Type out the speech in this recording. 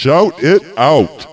Shout it out.